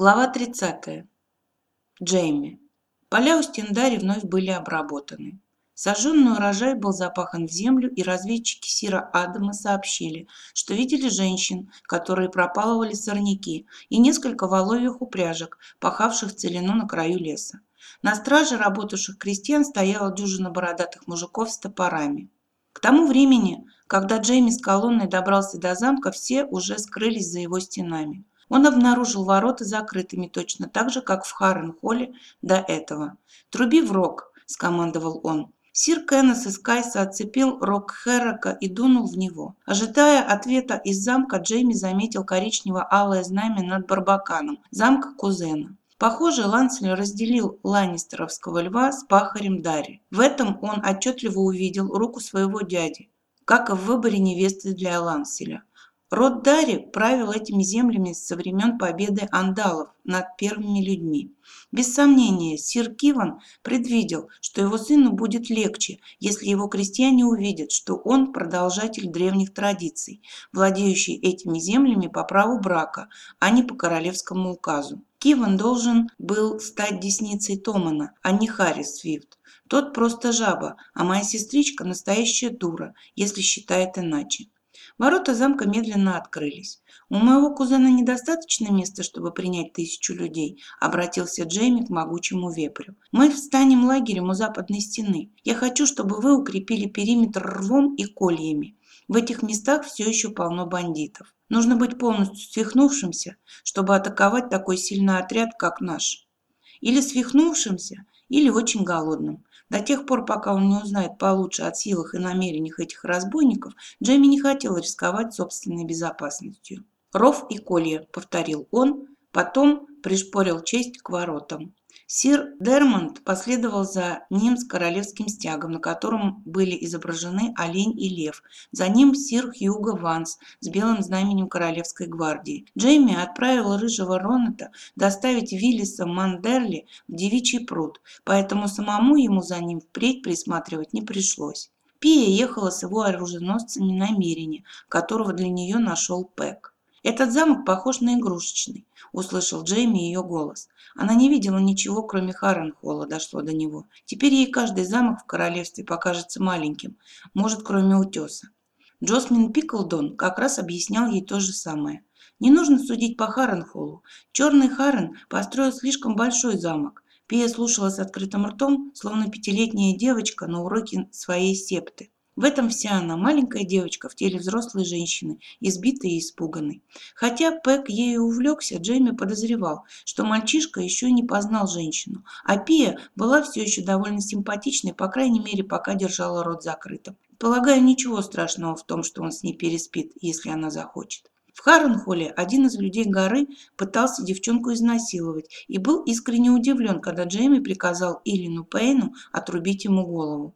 Глава 30. Джейми. Поля у Стендари вновь были обработаны. Сожженный урожай был запахан в землю, и разведчики Сира Адама сообщили, что видели женщин, которые пропалывали сорняки, и несколько воловьих упряжек, пахавших целину на краю леса. На страже работавших крестьян стояла дюжина бородатых мужиков с топорами. К тому времени, когда Джейми с колонной добрался до замка, все уже скрылись за его стенами. Он обнаружил ворота закрытыми точно так же, как в Харрен-холле до этого. «Труби в рог», – скомандовал он. Сир Кеннес из Кайса отцепил рог Херрока и дунул в него. Ожидая ответа из замка, Джейми заметил коричнево-алое знамя над Барбаканом, замка кузена. Похоже, Лансель разделил ланнистеровского льва с пахарем Дарри. В этом он отчетливо увидел руку своего дяди, как и в выборе невесты для Ланселя. Род Дари правил этими землями со времен победы андалов над первыми людьми. Без сомнения, сир Киван предвидел, что его сыну будет легче, если его крестьяне увидят, что он продолжатель древних традиций, владеющий этими землями по праву брака, а не по королевскому указу. Киван должен был стать десницей Томана, а не Харрис Свифт. Тот просто жаба, а моя сестричка настоящая дура, если считает иначе. Ворота замка медленно открылись. «У моего кузена недостаточно места, чтобы принять тысячу людей», – обратился Джейми к могучему вепрю. «Мы встанем лагерем у западной стены. Я хочу, чтобы вы укрепили периметр рвом и кольями. В этих местах все еще полно бандитов. Нужно быть полностью свихнувшимся, чтобы атаковать такой сильный отряд, как наш. Или свихнувшимся, или очень голодным. До тех пор, пока он не узнает получше о силах и намерениях этих разбойников, Джейми не хотел рисковать собственной безопасностью. «Ров и колья», — повторил он, потом пришпорил честь к воротам. Сир Дермонд последовал за ним с королевским стягом, на котором были изображены олень и лев. За ним сир Хьюго Ванс с белым знаменем королевской гвардии. Джейми отправил рыжего Ронета доставить Виллиса Мандерли в девичий пруд, поэтому самому ему за ним впредь присматривать не пришлось. Пия ехала с его оруженосцами намерения, которого для нее нашел Пэк. «Этот замок похож на игрушечный», – услышал Джейми ее голос. Она не видела ничего, кроме Харренхолла, дошло до него. Теперь ей каждый замок в королевстве покажется маленьким, может, кроме утеса. Джосмин Пиклдон как раз объяснял ей то же самое. Не нужно судить по Харренхоллу. Черный Харрен построил слишком большой замок. Пия слушала с открытым ртом, словно пятилетняя девочка на уроке своей септы. В этом вся она, маленькая девочка в теле взрослой женщины, избитой и испуганной. Хотя Пэк ею увлекся, Джейми подозревал, что мальчишка еще не познал женщину, а Пия была все еще довольно симпатичной, по крайней мере, пока держала рот закрытым. Полагаю, ничего страшного в том, что он с ней переспит, если она захочет. В Харренхолле один из людей горы пытался девчонку изнасиловать и был искренне удивлен, когда Джейми приказал Илину Пейну отрубить ему голову.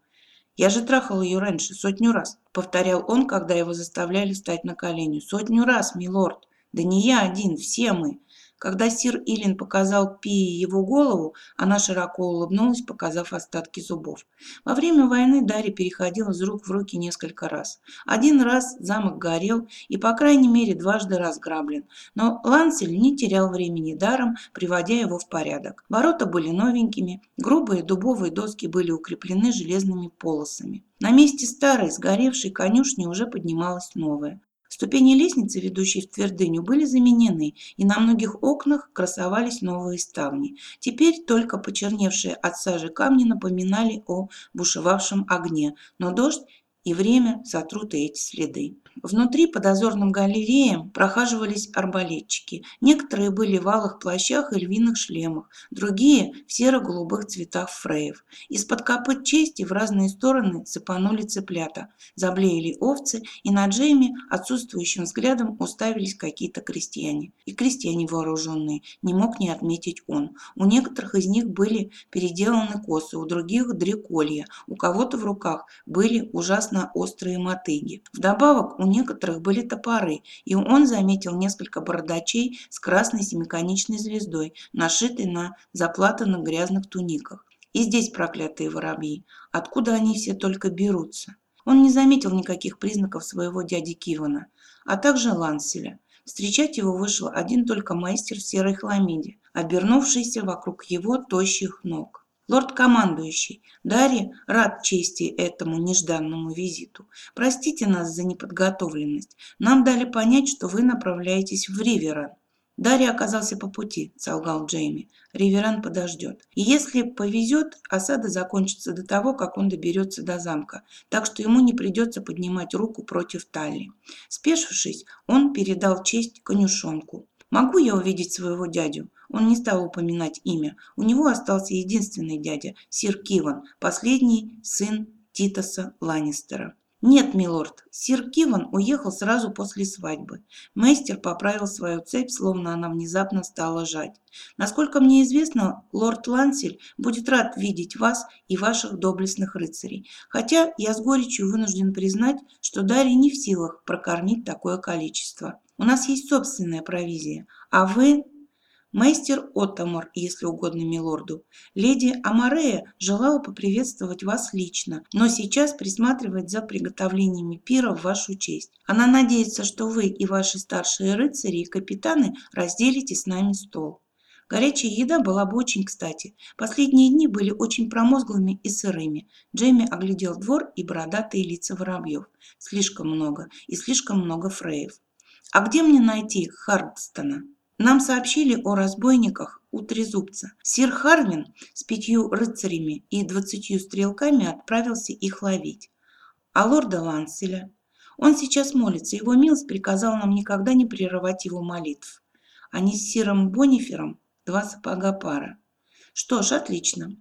«Я же трахал ее раньше, сотню раз», — повторял он, когда его заставляли встать на колени. «Сотню раз, милорд. Да не я один, все мы. Когда сир Илин показал Пии его голову, она широко улыбнулась, показав остатки зубов. Во время войны Дарья переходила из рук в руки несколько раз. Один раз замок горел и, по крайней мере, дважды разграблен. Но Лансель не терял времени даром, приводя его в порядок. Ворота были новенькими, грубые дубовые доски были укреплены железными полосами. На месте старой, сгоревшей конюшни уже поднималась новая. Ступени лестницы, ведущей в твердыню, были заменены, и на многих окнах красовались новые ставни. Теперь только почерневшие от сажи камни напоминали о бушевавшем огне, но дождь и время сотрут эти следы. Внутри по дозорным галереям прохаживались арбалетчики. Некоторые были в алых плащах и львиных шлемах, другие в серо-голубых цветах фреев. Из-под копыт чести в разные стороны цепанули цыплята, заблеяли овцы, и на Джейме отсутствующим взглядом уставились какие-то крестьяне. И крестьяне вооруженные, не мог не отметить он. У некоторых из них были переделаны косы, у других дреколья, у кого-то в руках были ужасно острые мотыги. Вдобавок у некоторых были топоры, и он заметил несколько бородачей с красной семиконечной звездой, нашитой на заплатанных грязных туниках. И здесь проклятые воробьи. Откуда они все только берутся? Он не заметил никаких признаков своего дяди Кивана, а также Ланселя. Встречать его вышел один только мастер в серой хламиде, обернувшийся вокруг его тощих ног. Лорд-командующий, Дарья рад чести этому нежданному визиту. Простите нас за неподготовленность. Нам дали понять, что вы направляетесь в Риверан. Дарья оказался по пути, солгал Джейми. Риверан подождет. И если повезет, осада закончится до того, как он доберется до замка, так что ему не придется поднимать руку против Талли. Спешившись, он передал честь конюшонку. «Могу я увидеть своего дядю?» Он не стал упоминать имя. У него остался единственный дядя, сир Киван, последний сын Титоса Ланнистера. «Нет, милорд, сир Киван уехал сразу после свадьбы. Мейстер поправил свою цепь, словно она внезапно стала жать. Насколько мне известно, лорд Лансель будет рад видеть вас и ваших доблестных рыцарей. Хотя я с горечью вынужден признать, что Дарья не в силах прокормить такое количество. У нас есть собственная провизия, а вы Мастер Оттамор, если угодно милорду. Леди Амарея желала поприветствовать вас лично, но сейчас присматривает за приготовлениями пира в вашу честь. Она надеется, что вы и ваши старшие рыцари и капитаны разделите с нами стол. Горячая еда была бы очень кстати. Последние дни были очень промозглыми и сырыми. Джейми оглядел двор и бородатые лица воробьев. Слишком много и слишком много фреев. «А где мне найти Хардстона?» Нам сообщили о разбойниках у Трезубца. Сир Харвин с пятью рыцарями и двадцатью стрелками отправился их ловить. А лорда Ланселя? Он сейчас молится, его милость приказал нам никогда не прерывать его молитв. Они с сиром Бонифером два сапога пара. Что ж, отлично.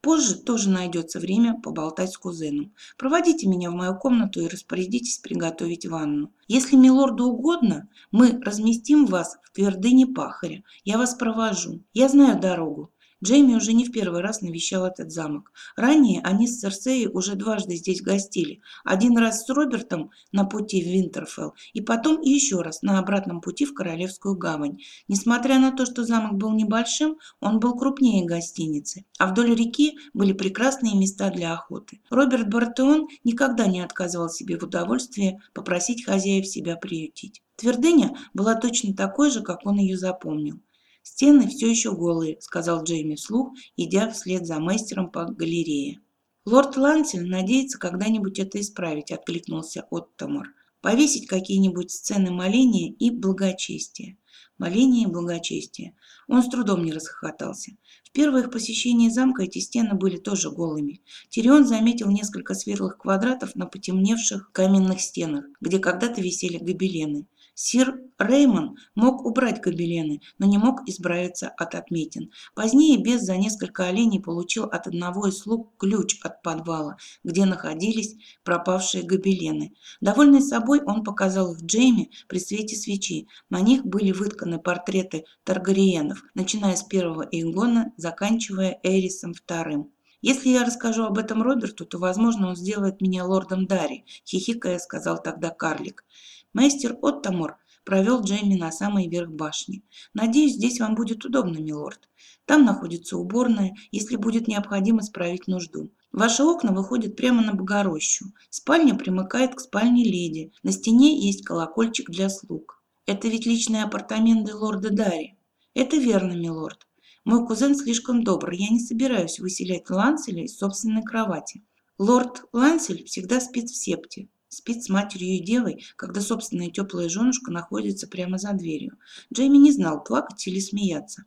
Позже тоже найдется время поболтать с кузеном. Проводите меня в мою комнату и распорядитесь приготовить ванну. Если милорду угодно, мы разместим вас в твердыне пахаря. Я вас провожу. Я знаю дорогу. Джейми уже не в первый раз навещал этот замок. Ранее они с Церсеей уже дважды здесь гостили. Один раз с Робертом на пути в Винтерфелл, и потом еще раз на обратном пути в Королевскую гавань. Несмотря на то, что замок был небольшим, он был крупнее гостиницы, а вдоль реки были прекрасные места для охоты. Роберт Бартеон никогда не отказывал себе в удовольствии попросить хозяев себя приютить. Твердыня была точно такой же, как он ее запомнил. «Стены все еще голые», — сказал Джейми вслух, идя вслед за мастером по галерее. «Лорд Лансель надеется когда-нибудь это исправить», — откликнулся Оттомор. «Повесить какие-нибудь сцены моления и благочестия». Моление и благочестие. Он с трудом не расхохотался. В первое их посещение замка эти стены были тоже голыми. Тирион заметил несколько светлых квадратов на потемневших каменных стенах, где когда-то висели гобелены. Сир Реймон мог убрать гобелены, но не мог избавиться от отметин. Позднее Без за несколько оленей получил от одного из слуг ключ от подвала, где находились пропавшие гобелены. Довольный собой, он показал их Джейми при свете свечи. На них были вытканы портреты Таргариенов, начиная с первого Эйгона, заканчивая Эрисом вторым. «Если я расскажу об этом Роберту, то, возможно, он сделает меня лордом Дарри», – хихикая сказал тогда карлик. Мастер Оттамор провел Джейми на самый верх башни. «Надеюсь, здесь вам будет удобно, милорд. Там находится уборная, если будет необходимо справить нужду. Ваши окна выходят прямо на Богорощу. Спальня примыкает к спальне леди. На стене есть колокольчик для слуг. Это ведь личные апартаменты лорда Дарри. Это верно, милорд. Мой кузен слишком добр, я не собираюсь выселять Ланселя из собственной кровати. Лорд Лансель всегда спит в септе спит с матерью и девой, когда собственная теплая женушка находится прямо за дверью. Джейми не знал, плакать или смеяться.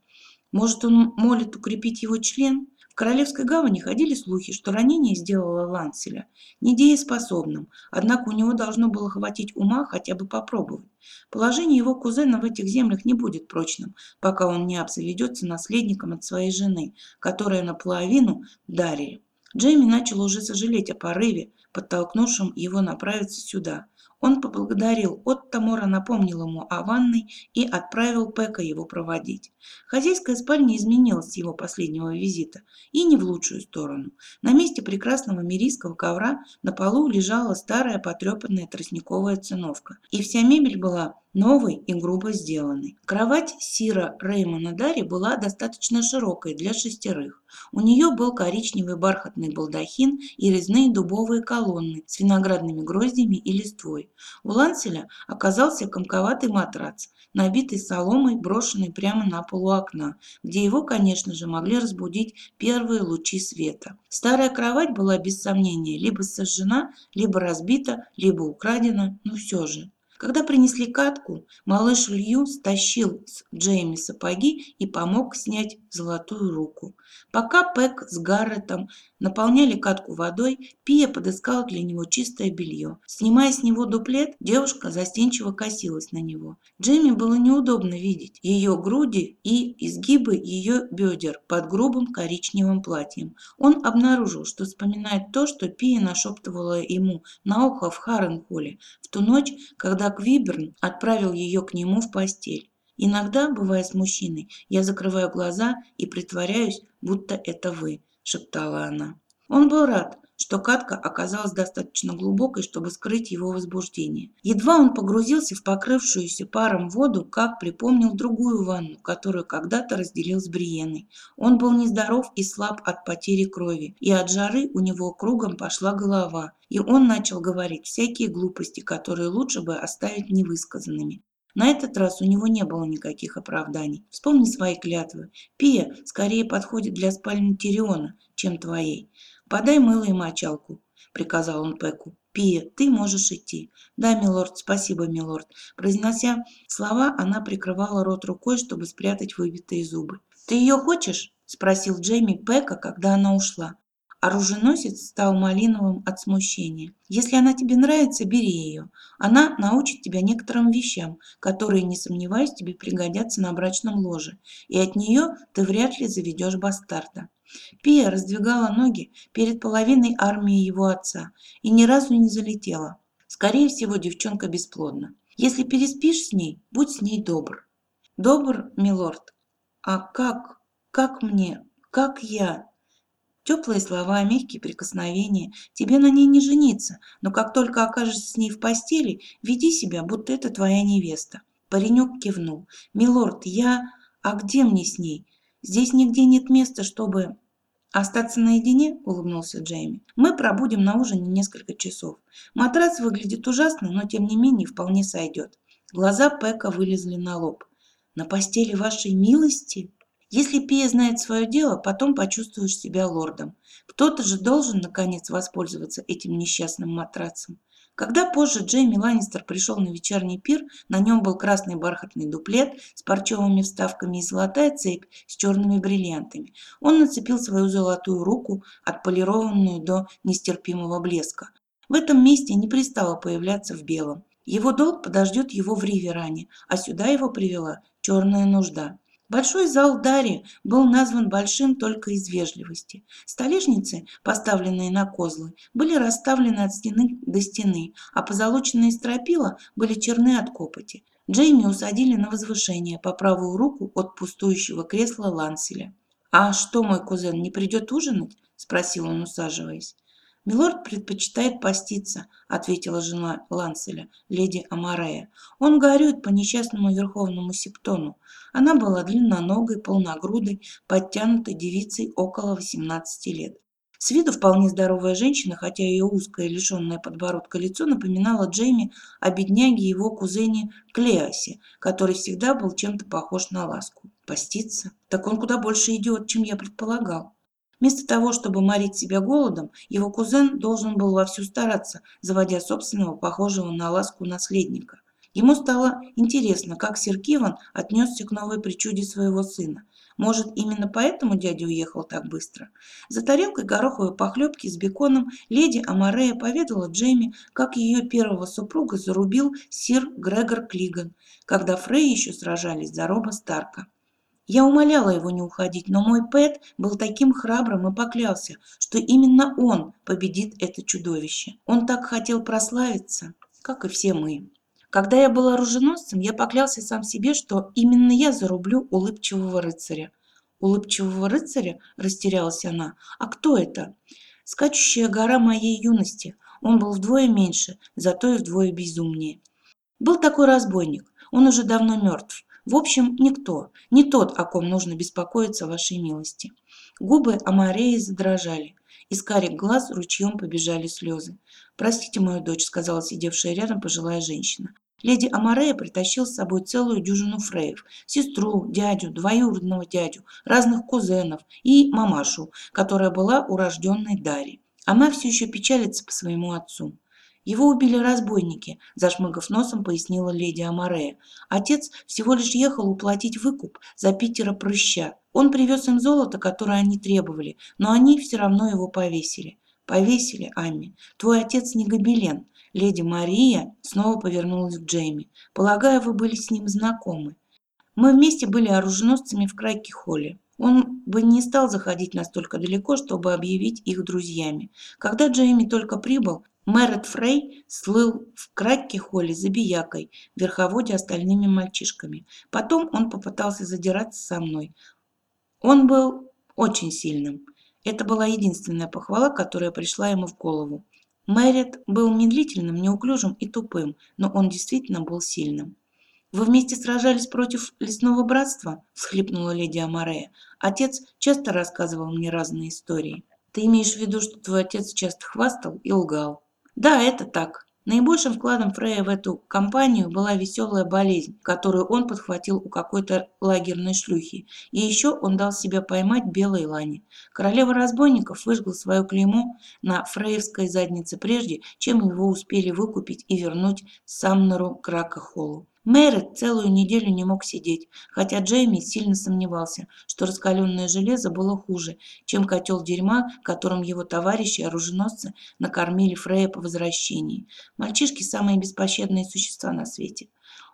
Может, он молит укрепить его член? В Королевской гавани ходили слухи, что ранение сделало Ланселя недееспособным, однако у него должно было хватить ума хотя бы попробовать. Положение его кузена в этих землях не будет прочным, пока он не обзаведется наследником от своей жены, которая наполовину Дарья. Джейми начал уже сожалеть о порыве, подтолкнувшем его направиться сюда. Он поблагодарил Оттамора, напомнил ему о ванной и отправил Пека его проводить. Хозяйская спальня изменилась с его последнего визита, и не в лучшую сторону. На месте прекрасного мирийского ковра на полу лежала старая потрепанная тростниковая циновка, и вся мебель была новый и грубо сделанный. Кровать Сира Реймона Дарри была достаточно широкой для шестерых. У нее был коричневый бархатный балдахин и резные дубовые колонны с виноградными гроздями и листвой. У Ланселя оказался комковатый матрац, набитый соломой, брошенный прямо на полу окна, где его, конечно же, могли разбудить первые лучи света. Старая кровать была, без сомнения, либо сожжена, либо разбита, либо украдена, но все же. Когда принесли катку, малыш Лью стащил с Джейми сапоги и помог снять золотую руку. Пока Пэк с Гарретом наполняли катку водой, Пия подыскала для него чистое белье. Снимая с него дуплет, девушка застенчиво косилась на него. Джейми было неудобно видеть ее груди и изгибы ее бедер под грубым коричневым платьем. Он обнаружил, что вспоминает то, что Пия нашептывала ему на ухо в Харренхолле в ту ночь, когда Квиберн отправил ее к нему в постель. Иногда, бывая с мужчиной, я закрываю глаза и притворяюсь, будто это вы, шептала она. Он был рад, что катка оказалась достаточно глубокой, чтобы скрыть его возбуждение. Едва он погрузился в покрывшуюся паром воду, как припомнил другую ванну, которую когда-то разделил с Бриеной. Он был нездоров и слаб от потери крови, и от жары у него кругом пошла голова, и он начал говорить всякие глупости, которые лучше бы оставить невысказанными. На этот раз у него не было никаких оправданий. Вспомни свои клятвы. Пия скорее подходит для спальни Тириона, чем твоей. Подай мыло и мочалку, приказал он Пеку. Пия, ты можешь идти. Да, милорд, спасибо, милорд. Произнося слова, она прикрывала рот рукой, чтобы спрятать выбитые зубы. Ты ее хочешь? спросил Джейми Пека, когда она ушла. Оруженосец стал малиновым от смущения. «Если она тебе нравится, бери ее. Она научит тебя некоторым вещам, которые, не сомневаюсь, тебе пригодятся на брачном ложе, и от нее ты вряд ли заведешь бастарда». Пия раздвигала ноги перед половиной армии его отца и ни разу не залетела. Скорее всего, девчонка бесплодна. Если переспишь с ней, будь с ней добр. Добр, милорд? А как? Как мне? Как я? Теплые слова, мягкие прикосновения. Тебе на ней не жениться, но как только окажешься с ней в постели, веди себя, будто это твоя невеста. Паренек кивнул. «Милорд, я... А где мне с ней? Здесь нигде нет места, чтобы...» «Остаться наедине?» – улыбнулся Джейми. «Мы пробудем на ужине несколько часов. Матрас выглядит ужасно, но тем не менее вполне сойдет». Глаза Пека вылезли на лоб. «На постели вашей милости?» Если Пия знает свое дело, потом почувствуешь себя лордом. Кто-то же должен, наконец, воспользоваться этим несчастным матрацем. Когда позже Джейми Ланнистер пришел на вечерний пир, на нем был красный бархатный дуплет с парчевыми вставками и золотая цепь с черными бриллиантами. Он нацепил свою золотую руку, отполированную до нестерпимого блеска. В этом месте не пристало появляться в белом. Его долг подождет его в Риверане, а сюда его привела черная нужда. Большой зал Дари был назван большим только из вежливости. Столешницы, поставленные на козлы, были расставлены от стены до стены, а позолоченные стропила были черны от копоти. Джейми усадили на возвышение по правую руку от пустующего кресла Ланселя. «А что, мой кузен, не придет ужинать?» – спросил он, усаживаясь. «Милорд предпочитает поститься», — ответила жена Ланселя, леди Амарея. «Он горюет по несчастному верховному септону. Она была длинноногой, полногрудой, подтянутой девицей около 18 лет. С виду вполне здоровая женщина, хотя ее узкое, лишенное подбородка лицо напоминало Джейми о бедняге его кузене Клеосе, который всегда был чем-то похож на ласку. Поститься? Так он куда больше идет, чем я предполагал. Вместо того, чтобы морить себя голодом, его кузен должен был вовсю стараться, заводя собственного, похожего на ласку наследника. Ему стало интересно, как сир Киван отнесся к новой причуде своего сына. Может, именно поэтому дядя уехал так быстро? За тарелкой гороховой похлебки с беконом леди Амарея поведала Джейми, как ее первого супруга зарубил сир Грегор Клиган, когда Фрей еще сражались за Роба Старка. Я умоляла его не уходить, но мой Пэт был таким храбрым и поклялся, что именно он победит это чудовище. Он так хотел прославиться, как и все мы. Когда я был оруженосцем, я поклялся сам себе, что именно я зарублю улыбчивого рыцаря. Улыбчивого рыцаря? Растерялась она. А кто это? Скачущая гора моей юности. Он был вдвое меньше, зато и вдвое безумнее. Был такой разбойник, он уже давно мертв. В общем, никто, не тот, о ком нужно беспокоиться вашей милости. Губы Амареи задрожали. Из карих глаз ручьем побежали слезы. «Простите мою дочь», — сказала сидевшая рядом пожилая женщина. Леди Амарея притащил с собой целую дюжину фреев, сестру, дядю, двоюродного дядю, разных кузенов и мамашу, которая была урожденной Дари. Она все еще печалится по своему отцу. Его убили разбойники, зашмыгав носом, пояснила леди Амарея. Отец всего лишь ехал уплатить выкуп за Питера прыща. Он привез им золото, которое они требовали, но они все равно его повесили. Повесили, Амми. Твой отец не гобелен. Леди Мария снова повернулась к Джейми. Полагаю, вы были с ним знакомы. Мы вместе были оруженосцами в Крайке-Холле. Он бы не стал заходить настолько далеко, чтобы объявить их друзьями. Когда Джейми только прибыл, Мэрет Фрей слыл в кратке холле забиякой, верховоде остальными мальчишками. Потом он попытался задираться со мной. Он был очень сильным. Это была единственная похвала, которая пришла ему в голову. Мэрит был медлительным, неуклюжим и тупым, но он действительно был сильным. «Вы вместе сражались против лесного братства?» – всхлипнула леди Амарея. «Отец часто рассказывал мне разные истории. Ты имеешь в виду, что твой отец часто хвастал и лгал?» Да, это так. Наибольшим вкладом Фрея в эту кампанию была веселая болезнь, которую он подхватил у какой-то лагерной шлюхи. И еще он дал себя поймать белой лани. Королева разбойников выжгла свое клеймо на фреевской заднице прежде, чем его успели выкупить и вернуть Самнеру Кракахолу. Мэрит целую неделю не мог сидеть, хотя Джейми сильно сомневался, что раскаленное железо было хуже, чем котел дерьма, которым его товарищи-оруженосцы накормили Фрея по возвращении. Мальчишки – самые беспощадные существа на свете.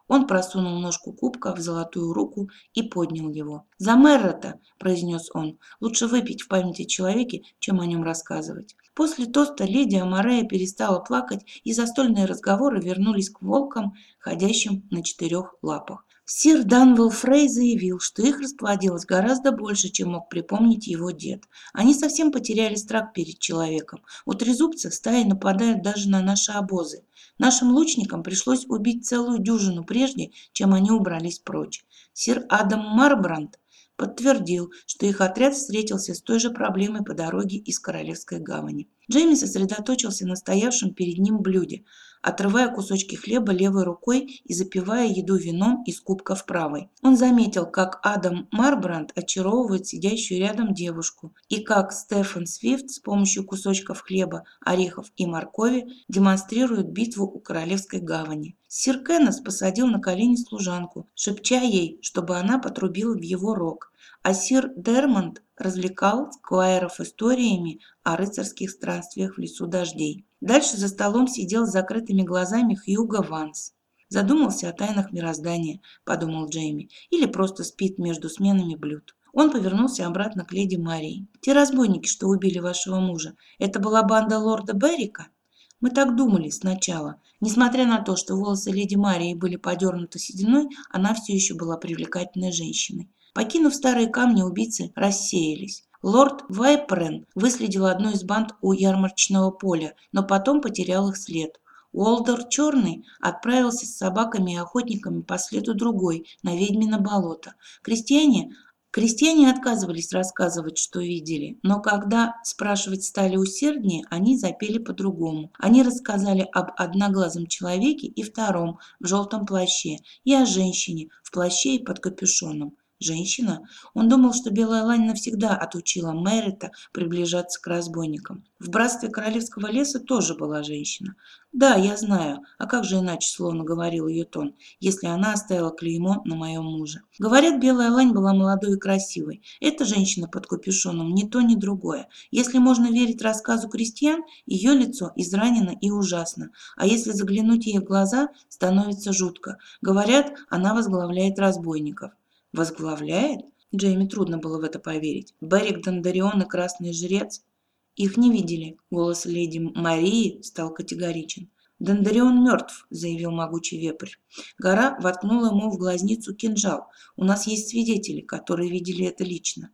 Он просунул ножку кубка в золотую руку и поднял его. «За Мэррота!» – произнес он. «Лучше выпить в памяти человеке, чем о нем рассказывать». После тоста леди Амарея перестала плакать, и застольные разговоры вернулись к волкам, ходящим на четырех лапах. Сир Данвелл Фрей заявил, что их расплодилось гораздо больше, чем мог припомнить его дед. Они совсем потеряли страх перед человеком. У трезубцев стаи нападают даже на наши обозы. Нашим лучникам пришлось убить целую дюжину прежде, чем они убрались прочь. Сир Адам Марбранд подтвердил, что их отряд встретился с той же проблемой по дороге из Королевской гавани. Джейми сосредоточился на стоявшем перед ним блюде, отрывая кусочки хлеба левой рукой и запивая еду вином из кубка в правой. Он заметил, как Адам Марбранд очаровывает сидящую рядом девушку, и как Стефан Свифт с помощью кусочков хлеба, орехов и моркови демонстрирует битву у Королевской гавани. Сир Кеннес посадил на колени служанку, шепча ей, чтобы она потрубила в его рог, а сир Дермонд развлекал сквайров историями о рыцарских странствиях в лесу дождей. Дальше за столом сидел с закрытыми глазами Хьюго Ванс. Задумался о тайнах мироздания, подумал Джейми, или просто спит между сменами блюд. Он повернулся обратно к леди Марии. «Те разбойники, что убили вашего мужа, это была банда лорда Беррика?» Мы так думали сначала. Несмотря на то, что волосы леди Марии были подернуты сединой, она все еще была привлекательной женщиной. Покинув старые камни, убийцы рассеялись. Лорд Вайпрен выследил одну из банд у ярмарочного поля, но потом потерял их след. Уолдер Черный отправился с собаками и охотниками по следу другой, на ведьмино болото. Крестьяне Крестьяне отказывались рассказывать, что видели, но когда спрашивать стали усерднее, они запели по-другому. Они рассказали об одноглазом человеке и втором в желтом плаще, и о женщине в плаще и под капюшоном. Женщина? Он думал, что Белая Лань навсегда отучила Мэрита приближаться к разбойникам. В братстве Королевского леса тоже была женщина. Да, я знаю. А как же иначе, словно говорил ее тон, если она оставила клеймо на моем муже? Говорят, Белая Лань была молодой и красивой. Эта женщина под капюшоном ни то, ни другое. Если можно верить рассказу крестьян, ее лицо изранено и ужасно. А если заглянуть ей в глаза, становится жутко. Говорят, она возглавляет разбойников. Возглавляет? Джейми трудно было в это поверить. Берег Дондарион и Красный Жрец? Их не видели. Голос леди Марии стал категоричен. «Дондарион мертв», — заявил могучий вепрь. Гора воткнула ему в глазницу кинжал. «У нас есть свидетели, которые видели это лично».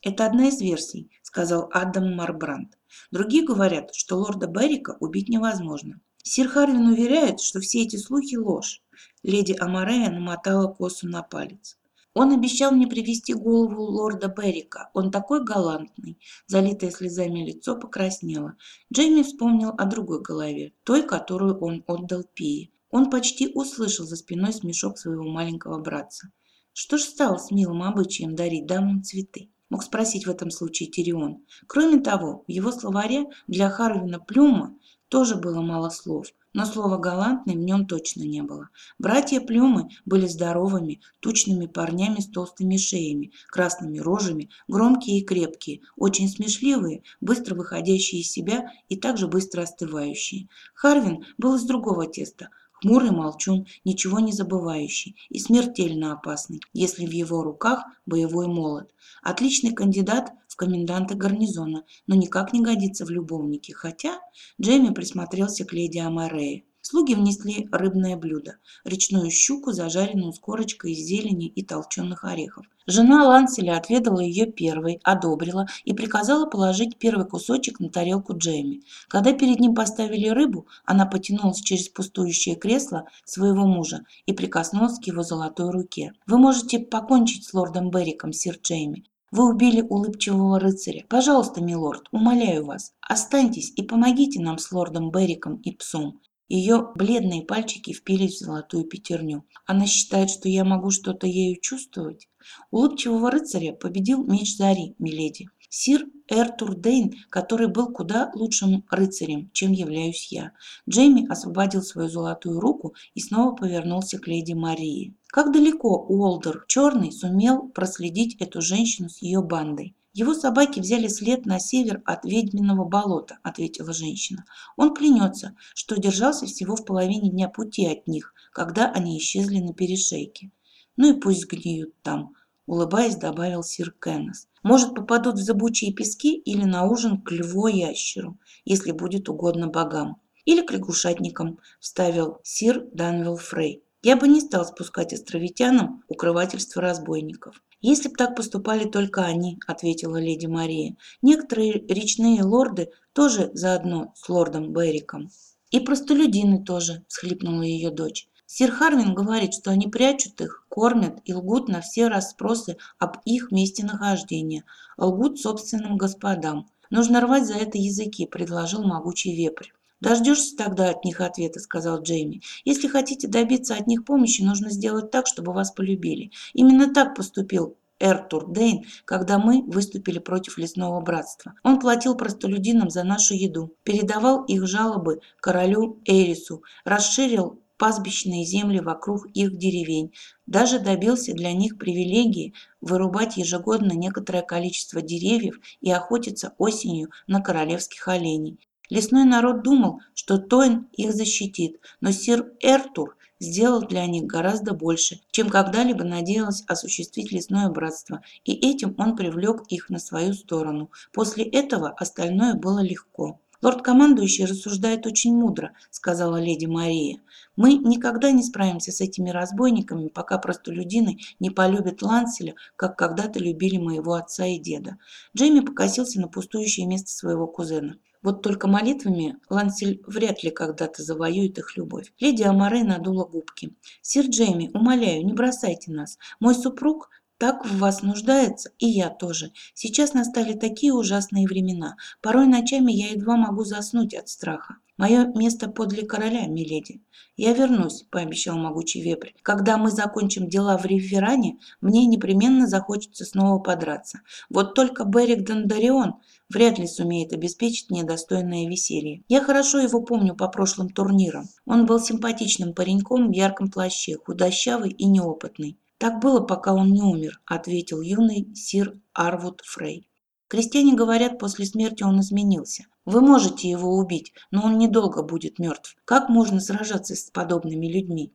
«Это одна из версий», — сказал Адам Марбранд. «Другие говорят, что лорда Беррика убить невозможно. Сир Харвин уверяет, что все эти слухи – ложь. Леди Амарея намотала косу на палец. Он обещал мне привести голову лорда Беррика. Он такой галантный. Залитое слезами лицо покраснело. Джейми вспомнил о другой голове, той, которую он отдал Пии. Он почти услышал за спиной смешок своего маленького братца. Что ж стало с милым обычаем дарить дамам цветы? Мог спросить в этом случае Тирион. Кроме того, в его словаре для Харвина Плюма тоже было мало слов – но слова «галантный» в нем точно не было. Братья Плюмы были здоровыми, тучными парнями с толстыми шеями, красными рожами, громкие и крепкие, очень смешливые, быстро выходящие из себя и также быстро остывающие. Харвин был из другого теста – хмурый молчун, ничего не забывающий и смертельно опасный, если в его руках боевой молот. Отличный кандидат в коменданты гарнизона, но никак не годится в любовники, хотя Джейми присмотрелся к леди Амарее. Слуги внесли рыбное блюдо – речную щуку, зажаренную с корочкой из зелени и толченых орехов. Жена Ланселя отведала ее первой, одобрила и приказала положить первый кусочек на тарелку Джейми. Когда перед ним поставили рыбу, она потянулась через пустующее кресло своего мужа и прикоснулась к его золотой руке. «Вы можете покончить с лордом Берриком, сир Джейми. Вы убили улыбчивого рыцаря. Пожалуйста, милорд, умоляю вас, останьтесь и помогите нам с лордом Берриком и псом. Ее бледные пальчики впились в золотую пятерню. Она считает, что я могу что-то ею чувствовать. Улыбчивого рыцаря победил меч Зари, миледи. Сир Эртур Дейн, который был куда лучшим рыцарем, чем являюсь я. Джейми освободил свою золотую руку и снова повернулся к леди Марии. Как далеко Уолдер Черный сумел проследить эту женщину с ее бандой? Его собаки взяли след на север от ведьминого болота, ответила женщина. Он клянется, что держался всего в половине дня пути от них, когда они исчезли на перешейке. Ну и пусть гниют там, улыбаясь, добавил сир Кеннес. Может, попадут в зыбучие пески или на ужин к льву-ящеру, если будет угодно богам. Или к лягушатникам, вставил сир Данвилл Фрей. Я бы не стал спускать островитянам укрывательство разбойников. Если б так поступали только они, ответила леди Мария. Некоторые речные лорды тоже заодно с лордом Берриком. И простолюдины тоже, всхлипнула ее дочь. Сир Харвин говорит, что они прячут их, кормят и лгут на все расспросы об их месте нахождения, лгут собственным господам. Нужно рвать за это языки, предложил могучий вепрь. «Дождешься тогда от них ответа», — сказал Джейми. «Если хотите добиться от них помощи, нужно сделать так, чтобы вас полюбили. Именно так поступил Эртур Дейн, когда мы выступили против лесного братства. Он платил простолюдинам за нашу еду, передавал их жалобы королю Эрису, расширил пастбищные земли вокруг их деревень, даже добился для них привилегии вырубать ежегодно некоторое количество деревьев и охотиться осенью на королевских оленей. Лесной народ думал, что Тойн их защитит, но сир Эртур сделал для них гораздо больше, чем когда-либо надеялось осуществить лесное братство, и этим он привлек их на свою сторону. После этого остальное было легко. «Лорд-командующий рассуждает очень мудро», — сказала леди Мария. «Мы никогда не справимся с этими разбойниками, пока простолюдины не полюбят Ланселя, как когда-то любили моего отца и деда». Джейми покосился на пустующее место своего кузена. Вот только молитвами Лансель вряд ли когда-то завоюет их любовь. Леди Амаре надула губки. «Сир Джейми, умоляю, не бросайте нас. Мой супруг так в вас нуждается, и я тоже. Сейчас настали такие ужасные времена. Порой ночами я едва могу заснуть от страха. Мое место подле короля, миледи. Я вернусь, пообещал могучий вепрь. Когда мы закончим дела в Ривверане, мне непременно захочется снова подраться. Вот только Берик Дондарион вряд ли сумеет обеспечить мне достойное веселье. Я хорошо его помню по прошлым турнирам. Он был симпатичным пареньком в ярком плаще, худощавый и неопытный. Так было, пока он не умер, ответил юный сир Арвуд Фрей. Крестьяне говорят, после смерти он изменился. Вы можете его убить, но он недолго будет мертв. Как можно сражаться с подобными людьми?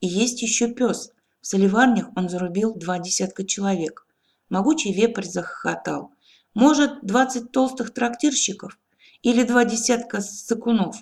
И есть еще пес. В соливарнях он зарубил два десятка человек. Могучий вепрь захохотал. Может, двадцать толстых трактирщиков? Или два десятка сыкунов?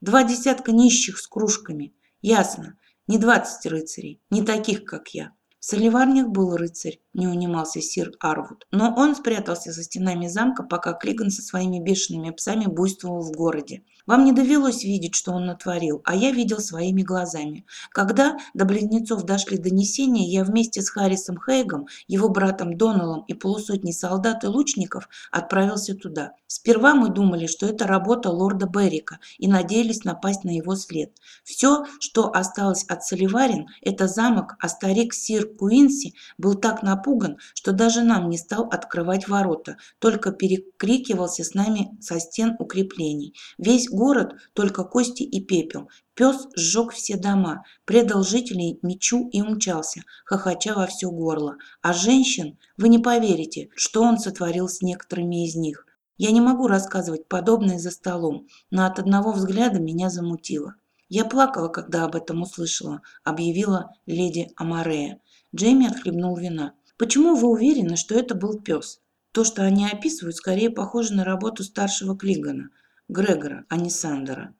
Два десятка нищих с кружками? Ясно. Не двадцать рыцарей, не таких, как я. В соливарнях был рыцарь, не унимался сир Арвуд. Но он спрятался за стенами замка, пока Клиган со своими бешеными псами буйствовал в городе. Вам не довелось видеть, что он натворил, а я видел своими глазами. Когда до близнецов дошли донесения, я вместе с Харрисом Хейгом, его братом Доналом и полусотней солдат и лучников отправился туда. Сперва мы думали, что это работа лорда Беррика и надеялись напасть на его след. Все, что осталось от Соливарин, это замок, а старик Сир Куинси был так напуган, что даже нам не стал открывать ворота, только перекрикивался с нами со стен укреплений. Весь город только кости и пепел. Пес сжег все дома, предал жителей мечу и умчался, хохоча во все горло. А женщин, вы не поверите, что он сотворил с некоторыми из них. Я не могу рассказывать подобное за столом, но от одного взгляда меня замутило. Я плакала, когда об этом услышала, объявила леди Амарея. Джейми отхлебнул вина. Почему вы уверены, что это был пес? То, что они описывают, скорее похоже на работу старшего Клигана. Грегора, а не Сандера.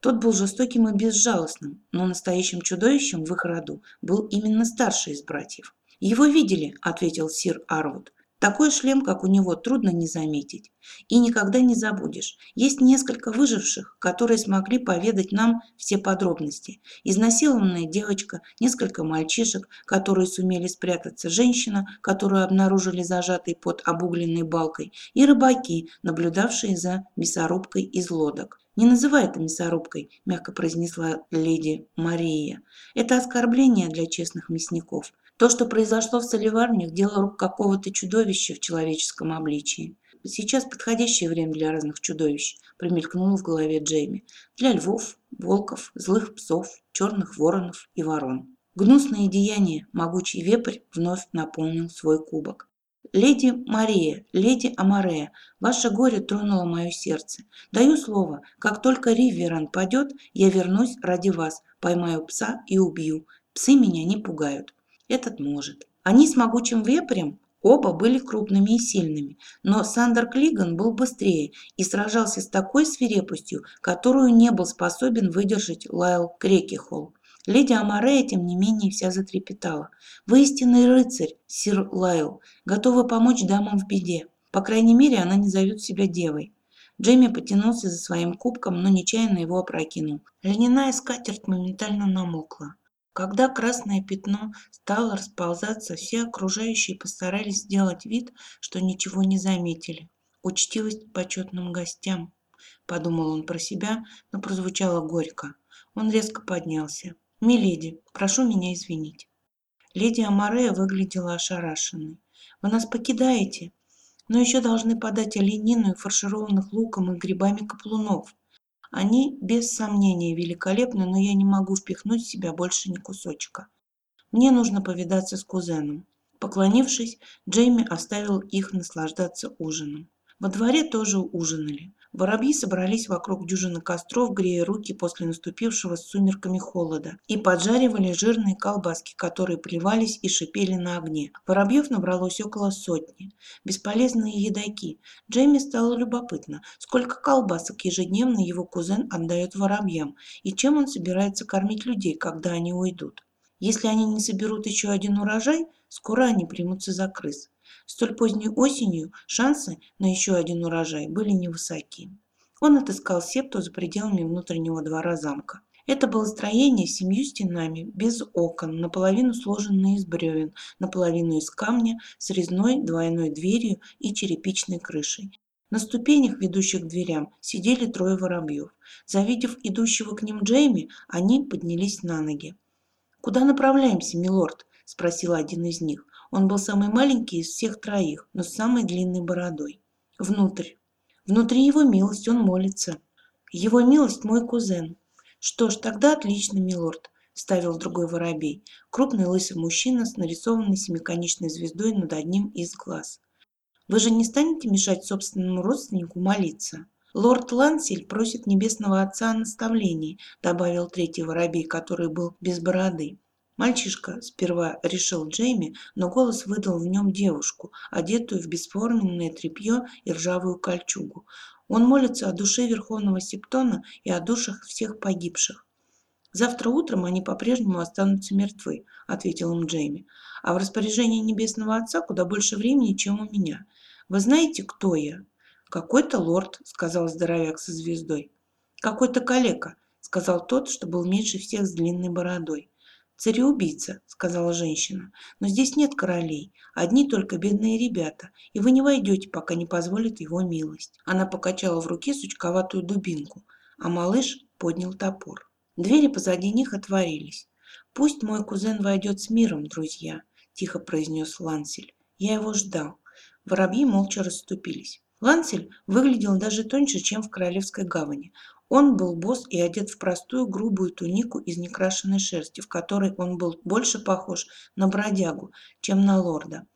Тот был жестоким и безжалостным, но настоящим чудовищем в их роду был именно старший из братьев. «Его видели», — ответил сир Арвуд. Такой шлем, как у него, трудно не заметить. И никогда не забудешь. Есть несколько выживших, которые смогли поведать нам все подробности. Изнасилованная девочка, несколько мальчишек, которые сумели спрятаться, женщина, которую обнаружили зажатой под обугленной балкой, и рыбаки, наблюдавшие за мясорубкой из лодок. «Не называй это мясорубкой», – мягко произнесла леди Мария. «Это оскорбление для честных мясников. То, что произошло в Соливарнях, дело рук какого-то чудовища в человеческом обличии. Сейчас подходящее время для разных чудовищ, промелькнуло в голове Джейми. Для львов, волков, злых псов, черных воронов и ворон. Гнусное деяние, могучий вепрь вновь наполнил свой кубок. «Леди Мария, леди Амарея, ваше горе тронуло мое сердце. Даю слово, как только Риверан падет, я вернусь ради вас, поймаю пса и убью. Псы меня не пугают этот может. Они с могучим вепрем оба были крупными и сильными, но Сандер Клиган был быстрее и сражался с такой свирепостью, которую не был способен выдержать Лайл Крейкхолл. Леди Амарея, тем не менее, вся затрепетала. «Вы истинный рыцарь, сир Лайл, готовы помочь дамам в беде. По крайней мере, она не зовет себя девой». Джейми потянулся за своим кубком, но нечаянно его опрокинул. Льняная скатерть моментально намокла. Когда красное пятно стало расползаться, все окружающие постарались сделать вид, что ничего не заметили. Учтивость почетным гостям, подумал он про себя, но прозвучало горько. Он резко поднялся. «Миледи, прошу меня извинить». Леди Амарея выглядела ошарашенной. «Вы нас покидаете, но еще должны подать оленину и фаршированных луком и грибами каплунов. Они, без сомнения, великолепны, но я не могу впихнуть в себя больше ни кусочка. Мне нужно повидаться с кузеном. Поклонившись, Джейми оставил их наслаждаться ужином. Во дворе тоже ужинали. Воробьи собрались вокруг дюжины костров, грея руки после наступившего с сумерками холода, и поджаривали жирные колбаски, которые плевались и шипели на огне. Воробьев набралось около сотни. Бесполезные едоки. Джейми стало любопытно, сколько колбасок ежедневно его кузен отдает воробьям, и чем он собирается кормить людей, когда они уйдут. Если они не соберут еще один урожай, скоро они примутся за крыс. Столь поздней осенью шансы на еще один урожай были невысоки. Он отыскал септу за пределами внутреннего двора замка. Это было строение с семью стенами, без окон, наполовину сложенное из бревен, наполовину из камня, с резной двойной дверью и черепичной крышей. На ступенях, ведущих к дверям, сидели трое воробьев. Завидев идущего к ним Джейми, они поднялись на ноги. «Куда направляемся, милорд?» – спросил один из них. Он был самый маленький из всех троих, но с самой длинной бородой. Внутрь. Внутри его милость, он молится. Его милость мой кузен. Что ж, тогда отлично, милорд, ставил другой воробей. Крупный лысый мужчина с нарисованной семиконечной звездой над одним из глаз. Вы же не станете мешать собственному родственнику молиться? Лорд Лансель просит Небесного Отца о наставлении, добавил третий воробей, который был без бороды. Мальчишка сперва решил Джейми, но голос выдал в нем девушку, одетую в бесформенное тряпье и ржавую кольчугу. Он молится о душе Верховного Септона и о душах всех погибших. «Завтра утром они по-прежнему останутся мертвы», – ответил им Джейми. «А в распоряжении Небесного Отца куда больше времени, чем у меня. Вы знаете, кто я?» «Какой-то лорд», – сказал здоровяк со звездой. «Какой-то калека», – сказал тот, что был меньше всех с длинной бородой. «Цареубийца», – сказала женщина, – «но здесь нет королей, одни только бедные ребята, и вы не войдете, пока не позволит его милость». Она покачала в руке сучковатую дубинку, а малыш поднял топор. Двери позади них отворились. «Пусть мой кузен войдет с миром, друзья», – тихо произнес Лансель. «Я его ждал». Воробьи молча расступились. Лансель выглядел даже тоньше, чем в Королевской гавани. Он был босс и одет в простую грубую тунику из некрашенной шерсти, в которой он был больше похож на бродягу, чем на лорда.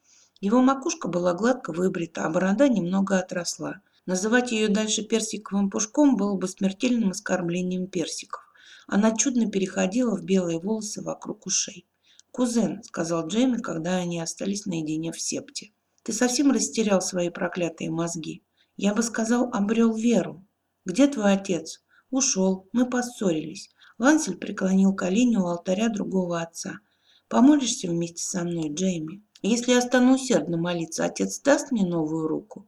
Его макушка была гладко выбрита, а борода немного отросла. Называть ее дальше персиковым пушком было бы смертельным оскорблением персиков. Она чудно переходила в белые волосы вокруг ушей. «Кузен», — сказал Джейми, когда они остались наедине в септе, — «ты совсем растерял свои проклятые мозги. Я бы сказал, обрел веру. «Где твой отец?» «Ушел. Мы поссорились». Лансель преклонил колени у алтаря другого отца. «Помолишься вместе со мной, Джейми? Если я стану усердно молиться, отец даст мне новую руку?»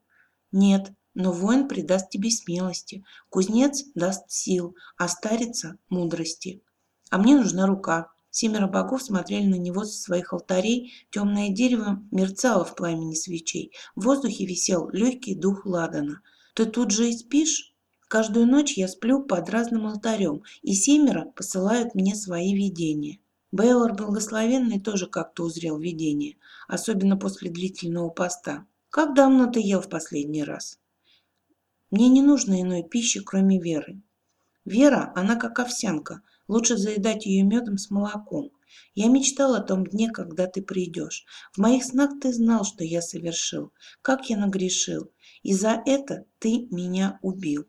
«Нет, но воин придаст тебе смелости, кузнец даст сил, а старица – мудрости. А мне нужна рука». Семеро богов смотрели на него со своих алтарей, темное дерево мерцало в пламени свечей, в воздухе висел легкий дух ладана. «Ты тут же и спишь?» Каждую ночь я сплю под разным алтарем, и семеро посылают мне свои видения. Бейлор Благословенный тоже как-то узрел видение, особенно после длительного поста. Как давно ты ел в последний раз? Мне не нужно иной пищи, кроме веры. Вера, она как овсянка, лучше заедать ее медом с молоком. Я мечтал о том дне, когда ты придешь. В моих снах ты знал, что я совершил, как я нагрешил, и за это ты меня убил.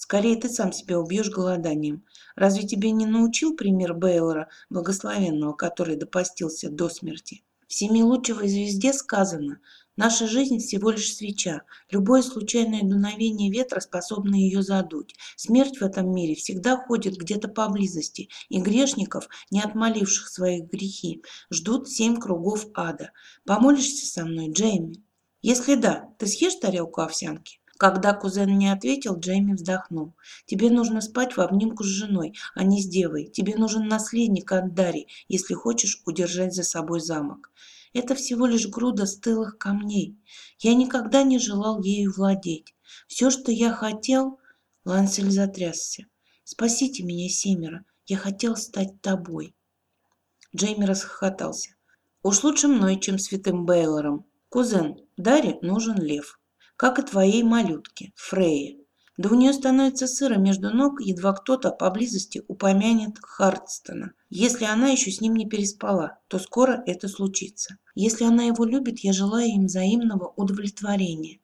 Скорее ты сам себя убьешь голоданием. Разве тебе не научил пример Бейлора, благословенного, который допостился до смерти? В семилучевой звезде сказано, наша жизнь всего лишь свеча. Любое случайное дуновение ветра способно ее задуть. Смерть в этом мире всегда ходит где-то поблизости, и грешников, не отмоливших своих грехи, ждут семь кругов ада. Помолишься со мной, Джейми? Если да, ты съешь тарелку овсянки? Когда кузен не ответил, Джейми вздохнул. «Тебе нужно спать в обнимку с женой, а не с девой. Тебе нужен наследник от Дари, если хочешь удержать за собой замок. Это всего лишь груда стылых камней. Я никогда не желал ею владеть. Все, что я хотел...» Лансель затрясся. «Спасите меня, семеро. Я хотел стать тобой». Джейми расхохотался. «Уж лучше мной, чем святым Бейлором. Кузен, Даре нужен лев как и твоей малютке, Фрейе. Да у нее становится сыро между ног, едва кто-то поблизости упомянет Хардстона. Если она еще с ним не переспала, то скоро это случится. Если она его любит, я желаю им взаимного удовлетворения.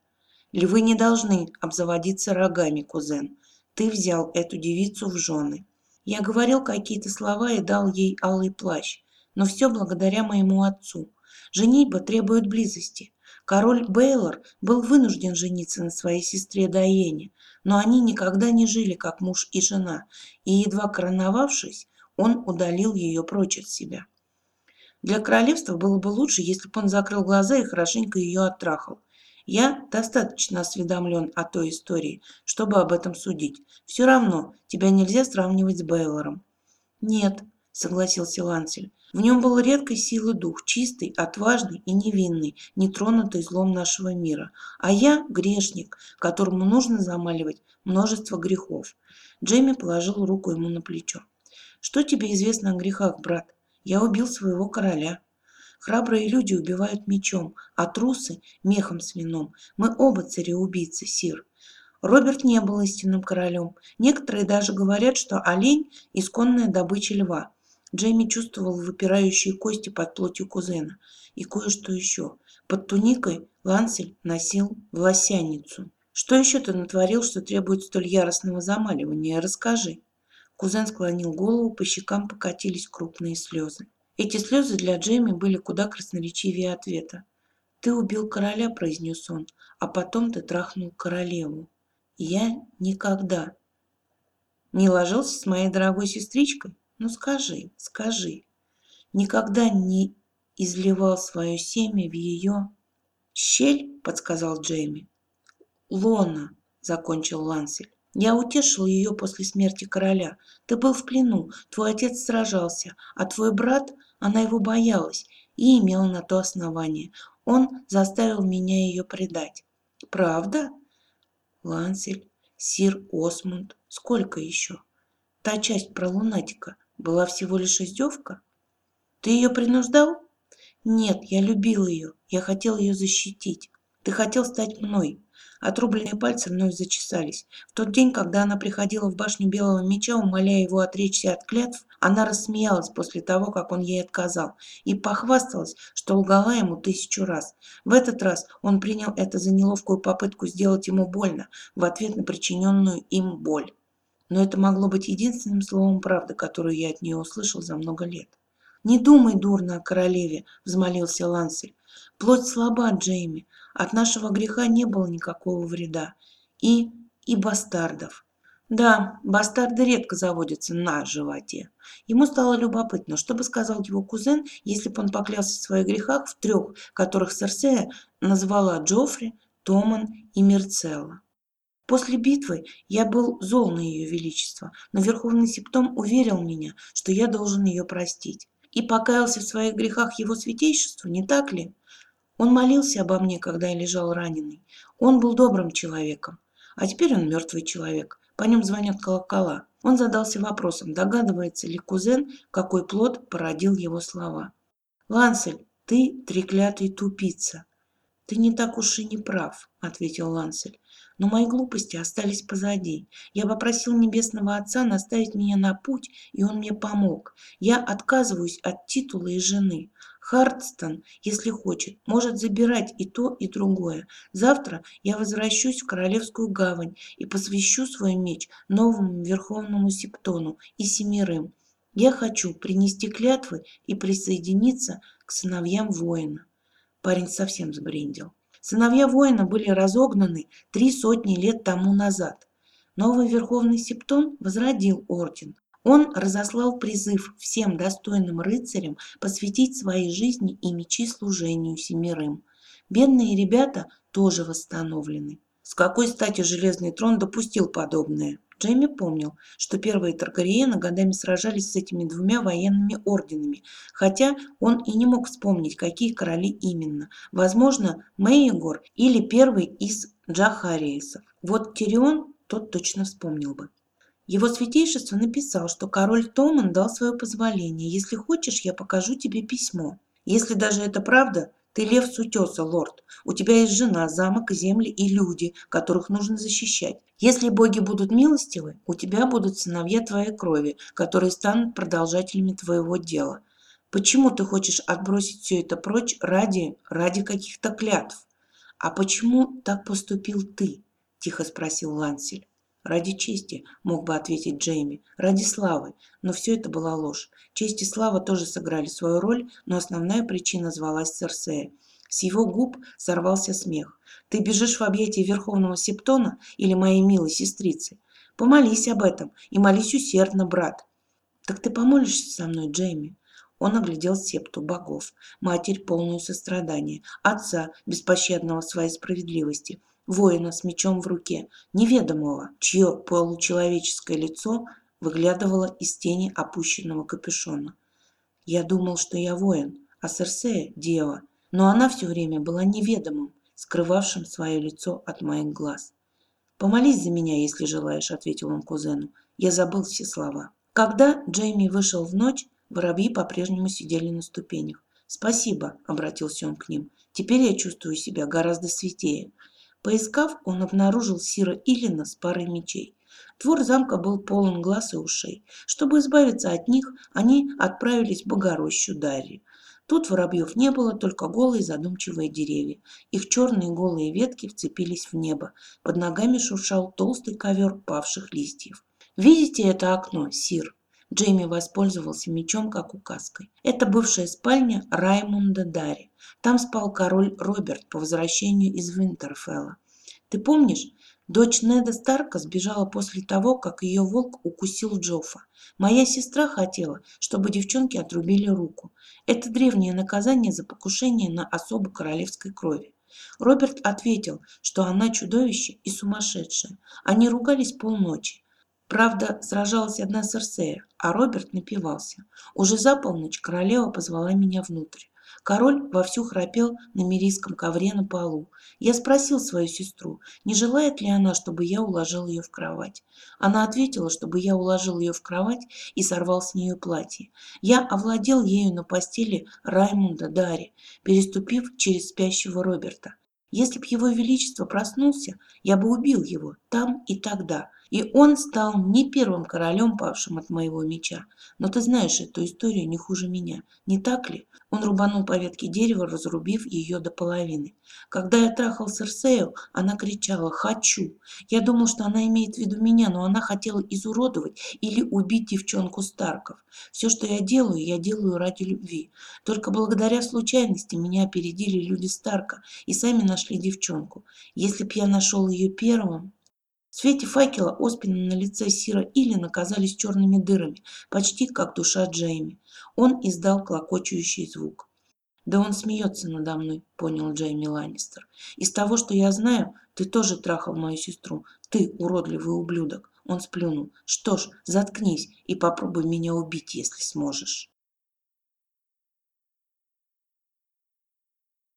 Львы не должны обзаводиться рогами, кузен. Ты взял эту девицу в жены. Я говорил какие-то слова и дал ей алый плащ, но все благодаря моему отцу. Женитьба требует близости. Король Бейлор был вынужден жениться на своей сестре Дайене, но они никогда не жили как муж и жена, и, едва короновавшись, он удалил ее прочь от себя. Для королевства было бы лучше, если бы он закрыл глаза и хорошенько ее оттрахал. Я достаточно осведомлен о той истории, чтобы об этом судить. Все равно тебя нельзя сравнивать с Бейлором. Нет, согласился Лансель. В нем был редкой силы дух, чистый, отважный и невинный, не тронутый злом нашего мира. А я – грешник, которому нужно замаливать множество грехов. Джейми положил руку ему на плечо. «Что тебе известно о грехах, брат? Я убил своего короля». Храбрые люди убивают мечом, а трусы – мехом с вином. Мы оба цареубийцы, сир. Роберт не был истинным королем. Некоторые даже говорят, что олень – исконная добыча льва. Джейми чувствовал выпирающие кости под плотью кузена. И кое-что еще. Под туникой Лансель носил власяницу. «Что еще ты натворил, что требует столь яростного замаливания? Расскажи». Кузен склонил голову, по щекам покатились крупные слезы. Эти слезы для Джейми были куда красноречивее ответа. «Ты убил короля», — произнес он, — «а потом ты трахнул королеву». «Я никогда». «Не ложился с моей дорогой сестричкой?» Ну скажи, скажи. Никогда не изливал свое семя в ее... «Щель?» – подсказал Джейми. «Лона», – закончил Лансель. «Я утешил ее после смерти короля. Ты был в плену, твой отец сражался, а твой брат, она его боялась и имела на то основание. Он заставил меня ее предать». «Правда?» Лансель, Сир Осмунд, сколько еще? Та часть про лунатика была всего лишь издевка? Ты ее принуждал? Нет, я любил ее. Я хотел ее защитить. Ты хотел стать мной. Отрубленные пальцы вновь зачесались. В тот день, когда она приходила в башню Белого Меча, умоляя его отречься от клятв, она рассмеялась после того, как он ей отказал, и похвасталась, что лгала ему тысячу раз. В этот раз он принял это за неловкую попытку сделать ему больно в ответ на причиненную им боль. Но это могло быть единственным словом правды, которую я от нее услышал за много лет. «Не думай дурно о королеве», — взмолился Лансель. «Плоть слаба, Джейми. От нашего греха не было никакого вреда. И... и бастардов». Да, бастарды редко заводятся на животе. Ему стало любопытно, что бы сказал его кузен, если бы он поклялся в своих грехах в трех, которых Серсея назвала Джоффри, Томан и Мирцелла. После битвы я был зол на ее величество, но Верховный Септом уверил меня, что я должен ее простить и покаялся в своих грехах его святейшеству, не так ли? Он молился обо мне, когда я лежал раненый. Он был добрым человеком. А теперь он мертвый человек. По нем звонят колокола. Он задался вопросом, догадывается ли кузен, какой плод породил его слова. «Лансель, ты треклятый тупица». «Ты не так уж и не прав», — ответил Лансель. Но мои глупости остались позади. Я попросил Небесного Отца наставить меня на путь, и Он мне помог. Я отказываюсь от титула и жены. Хардстон, если хочет, может забирать и то, и другое. Завтра я возвращусь в Королевскую гавань и посвящу свой меч новому Верховному Септону и Семерым. Я хочу принести клятвы и присоединиться к сыновьям воина. Парень совсем сбрендил. Сыновья воина были разогнаны три сотни лет тому назад. Новый Верховный Септон возродил орден. Он разослал призыв всем достойным рыцарям посвятить свои жизни и мечи служению семерым. Бедные ребята тоже восстановлены. С какой стати Железный Трон допустил подобное? Джейми помнил, что первые Таргариены годами сражались с этими двумя военными орденами, хотя он и не мог вспомнить, какие короли именно. Возможно, Мейегор или первый из Джахариесов. Вот Тирион тот точно вспомнил бы. Его святейшество написал, что король Томан дал свое позволение. Если хочешь, я покажу тебе письмо. Если даже это правда, ты лев с утеса, лорд. У тебя есть жена, замок, земли и люди, которых нужно защищать. Если боги будут милостивы, у тебя будут сыновья твоей крови, которые станут продолжателями твоего дела. Почему ты хочешь отбросить все это прочь ради, ради каких-то клятв? А почему так поступил ты? Тихо спросил Лансель. Ради чести, мог бы ответить Джейми, ради славы, но все это была ложь. Честь и слава тоже сыграли свою роль, но основная причина звалась Серсея. С его губ сорвался смех. «Ты бежишь в объятия Верховного Септона или моей милой сестрицы? Помолись об этом и молись усердно, брат». «Так ты помолишься со мной, Джейми?» Он оглядел септу богов, матерь полную сострадания, отца, беспощадного своей справедливости – воина с мечом в руке, неведомого, чье получеловеческое лицо выглядывало из тени опущенного капюшона. Я думал, что я воин, а Серсея – дева, но она все время была неведомым, скрывавшим свое лицо от моих глаз. «Помолись за меня, если желаешь», – ответил он кузену. Я забыл все слова. Когда Джейми вышел в ночь, воробьи по-прежнему сидели на ступенях. «Спасибо», – обратился он к ним. «Теперь я чувствую себя гораздо святее. Поискав, он обнаружил Сира Илина с парой мечей. Двор замка был полон глаз и ушей. Чтобы избавиться от них, они отправились в Богорощу Дарьи. Тут воробьев не было, только голые задумчивые деревья. Их черные голые ветки вцепились в небо. Под ногами шуршал толстый ковер павших листьев. «Видите это окно, Сир?» Джейми воспользовался мечом как указкой. Это бывшая спальня Раймунда Дари. Там спал король Роберт по возвращению из Винтерфелла. Ты помнишь, Дочь Неда Старка сбежала после того, как ее волк укусил Джоффа. Моя сестра хотела, чтобы девчонке отрубили руку. Это древнее наказание за покушение на особу королевской крови. Роберт ответил, что она чудовище и сумасшедшая. Они ругались полночи. Правда, сражалась одна Серсея, а Роберт напивался. Уже за полночь королева позвала меня внутрь. Король вовсю храпел на мирийском ковре на полу. Я спросил свою сестру, не желает ли она, чтобы я уложил ее в кровать. Она ответила, чтобы я уложил ее в кровать и сорвал с нее платье. Я овладел ею на постели Раймунда Дари, переступив через спящего Роберта. Если б его величество проснулся, я бы убил его там и тогда, и он стал не первым королем, павшим от моего меча. Но ты знаешь эту историю не хуже меня, не так ли? Он рубанул по ветке дерева, разрубив ее до половины. Когда я трахал Серсею, она кричала «Хочу!». Я думал, что она имеет в виду меня, но она хотела изуродовать или убить девчонку Старков. Все, что я делаю, я делаю ради любви. Только благодаря случайности меня опередили люди Старка и сами нашли девчонку. Если б я нашел ее первым... В свете факела оспины на лице Сира Иллина казались черными дырами, почти как душа Джейми. Он издал клокочущий звук. «Да он смеется надо мной», — понял Джейми Ланнистер. «Из того, что я знаю, ты тоже трахал мою сестру. Ты, уродливый ублюдок». Он сплюнул. «Что ж, заткнись и попробуй меня убить, если сможешь».